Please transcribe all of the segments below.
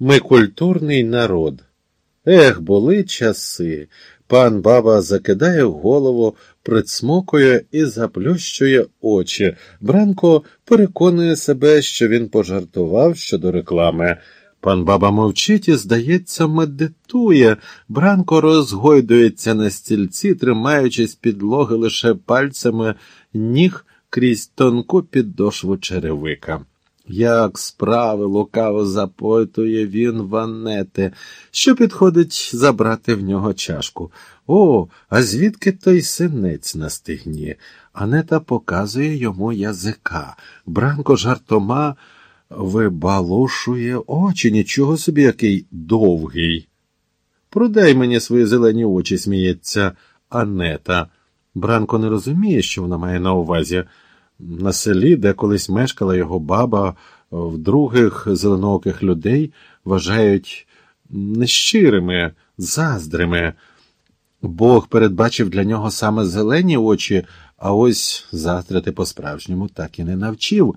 Ми культурний народ. Ех, були часи. Пан баба закидає голову, прицмокує і заплющує очі. Бранко переконує себе, що він пожартував щодо реклами. Пан баба мовчить і, здається, медитує. Бранко розгойдується на стільці, тримаючись підлоги лише пальцями ніг крізь тонку підошву черевика. Як справи лукаво запитує він ванети, що підходить забрати в нього чашку. О, а звідки той синець на стигні? Анета показує йому язика. Бранко жартома вибалушує очі, нічого собі який довгий. Продай мені свої зелені очі, сміється Анета. Бранко не розуміє, що вона має на увазі. На селі, де колись мешкала його баба, в других зеленооких людей вважають нещирими, заздрими. Бог передбачив для нього саме зелені очі, а ось заздрити по-справжньому так і не навчив.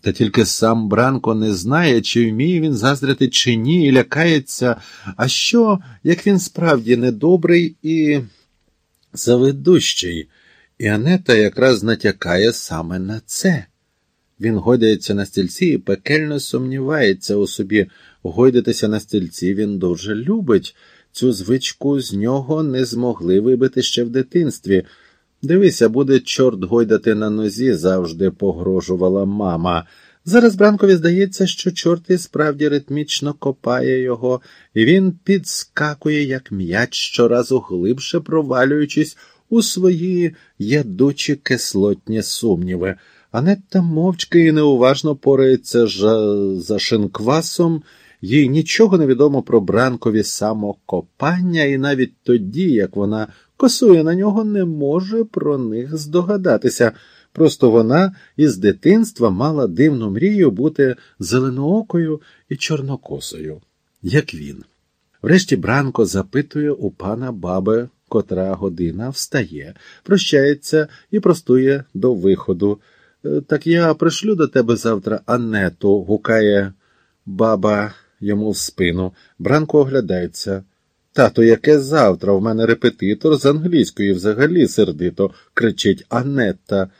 Та тільки сам Бранко не знає, чи вміє він заздрити, чи ні, і лякається, а що, як він справді недобрий і заведущий. І Анета якраз натякає саме на це. Він гойдається на стільці і пекельно сумнівається у собі. Гойдатися на стільці він дуже любить. Цю звичку з нього не змогли вибити ще в дитинстві. Дивися, буде чорт гойдати на нозі, завжди погрожувала мама. Зараз Бранкові здається, що чорт і справді ритмічно копає його, і він підскакує, як м'яч, щоразу глибше провалюючись у свої ядучі кислотні сумніви. Анетта мовчки і неуважно порається за шинквасом, їй нічого не відомо про бранкові самокопання, і навіть тоді, як вона косує на нього, не може про них здогадатися. Просто вона із дитинства мала дивну мрію бути зеленоокою і чорнокосою, як він. Врешті Бранко запитує у пана баби, котра година встає, прощається і простує до виходу. «Е, так я пришлю до тебе завтра Анету, гукає баба йому в спину. Бранко оглядається. Тато, яке завтра в мене репетитор з англійської взагалі сердито, кричить Анетта.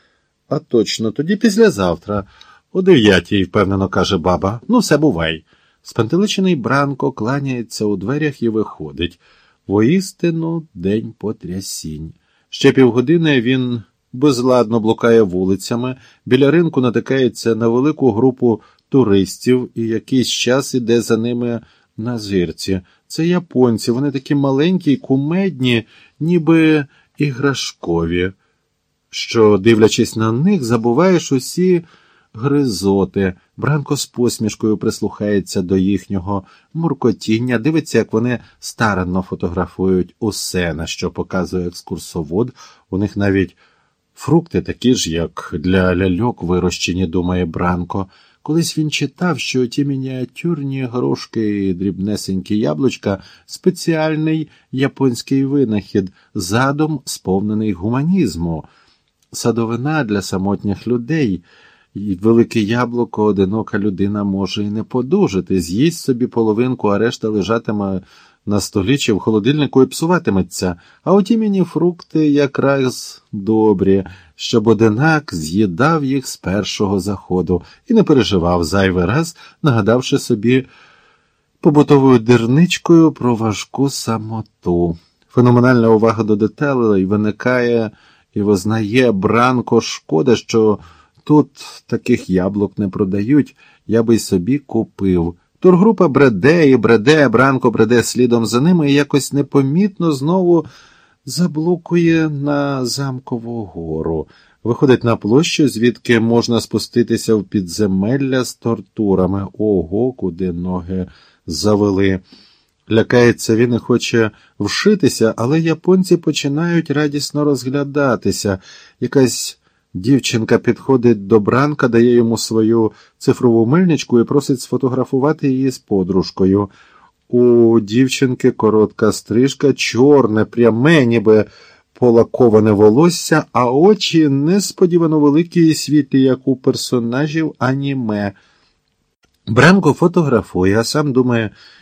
А точно, тоді післязавтра. О дев'ятій, впевнено, каже баба. Ну, все бувай. Спантеличений Бранко кланяється у дверях і виходить. Воістину день потрясінь. Ще півгодини він безладно блукає вулицями, біля ринку натикається на велику групу туристів і якийсь час іде за ними на зірці. Це японці, вони такі маленькі й кумедні, ніби іграшкові, що, дивлячись на них, забуваєш усі гризоти. Бранко з посмішкою прислухається до їхнього муркотіння, дивиться, як вони старанно фотографують усе, на що показує екскурсовод. У них навіть фрукти такі ж, як для ляльок вирощені, думає Бранко. Колись він читав, що ті мініатюрні горошки і дрібнесенькі яблучка спеціальний японський винахід, задум сповнений гуманізму, садовина для самотніх людей. Велике яблуко одинока людина може і не подужати, з'їсть собі половинку, а решта лежатиме на столі чи в холодильнику і псуватиметься, а оті мені фрукти якраз добрі, щоб одинак з'їдав їх з першого заходу і не переживав зайвий раз, нагадавши собі побутовою дирничкою про важку самоту. Феноменальна увага до деталей виникає і визнає бранко шкода, що тут таких яблук не продають, я би й собі купив. Тургрупа бреде і бреде, Бранко бреде слідом за ними і якось непомітно знову заблукує на замкову гору, виходить на площу, звідки можна спуститися в підземелля з тортурами. Ого, куди ноги завели. Лякається він і хоче вшитися, але японці починають радісно розглядатися. Якась Дівчинка підходить до бранка, дає йому свою цифрову мильничку і просить сфотографувати її з подружкою. У дівчинки коротка стрижка, чорне, пряме, ніби полаковане волосся, а очі несподівано великі і світлі, як у персонажів аніме. Бранко фотографує, а сам думає,